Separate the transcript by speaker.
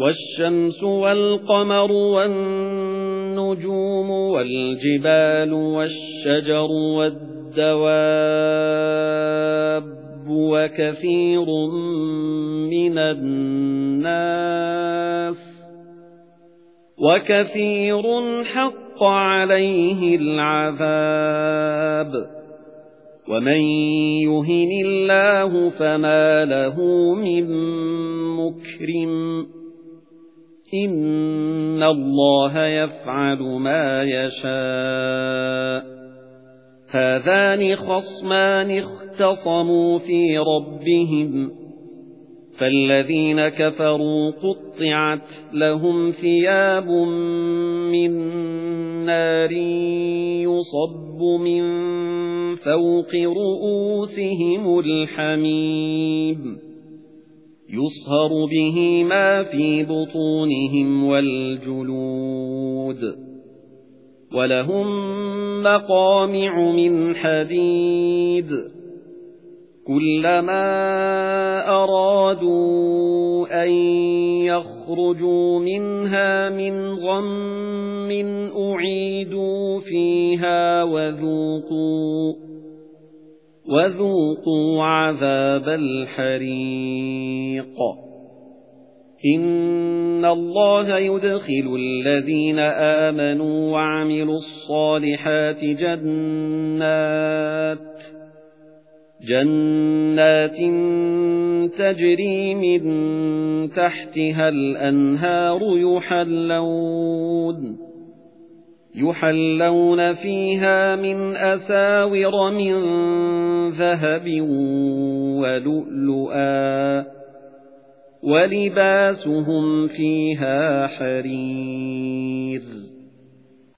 Speaker 1: وَالشَّمْسُ وَالْقَمَرُ وَالنُّجُومُ وَالْجِبَالُ وَالشَّجَرُ وَالدَّوَابُّ وَكَثِيرٌ مِنَ النَّاسِ وَكَثِيرٌ حَقَّ عَلَيْهِ الْعَذَابُ وَمَن يُهِنِ اللَّهُ فَمَا لَهُ مِن مُّكْرِمٍ إِنَّ اللَّهَ يَفْعَلُ مَا يَشَاءُ. هَذَانِ خَصْمَانِ اخْتَصَمُوا فِي رَبِّهِمْ. فَالَّذِينَ كَفَرُوا قُطِّعَتْ لَهُمْ ثِيَابٌ مِّن نَّارٍ يُصَبُّ مِن فَوْقِ رُءُوسِهِمُ الْحَمِيمُ. يُصْهَرُ بِهِ مَا فِي بُطُونِهِمْ وَالْجُلُودُ وَلَهُم مَّقَامِعُ مِنْ حَدِيدٍ كُلَّمَا أَرَادُوا أَن يَخْرُجُوا مِنْهَا مِنْ غَمٍّ أُعِيدُوا فِيهَا وَذُوقُوا وَذُوقُوا عَذَابَ الْحَرِيقِ. إِنَّ اللَّهَ يُدْخِلُ الَّذِينَ آمَنُوا وَعَمِلُوا الصَّالِحَاتِ جَنَّاتٍ جَنَّاتٍ تَجْرِي مِن تَحْتِهَا الْأَنْهَارُ يُحَلَّوْنَ. يُحَلَّوْنَ فِيهَا مِنْ أَسَاوِرَ مِنْ ذَهَبٍ وَلُؤْلُؤًا وَلِبَاسُهُمْ فِيهَا حَرِيرٌ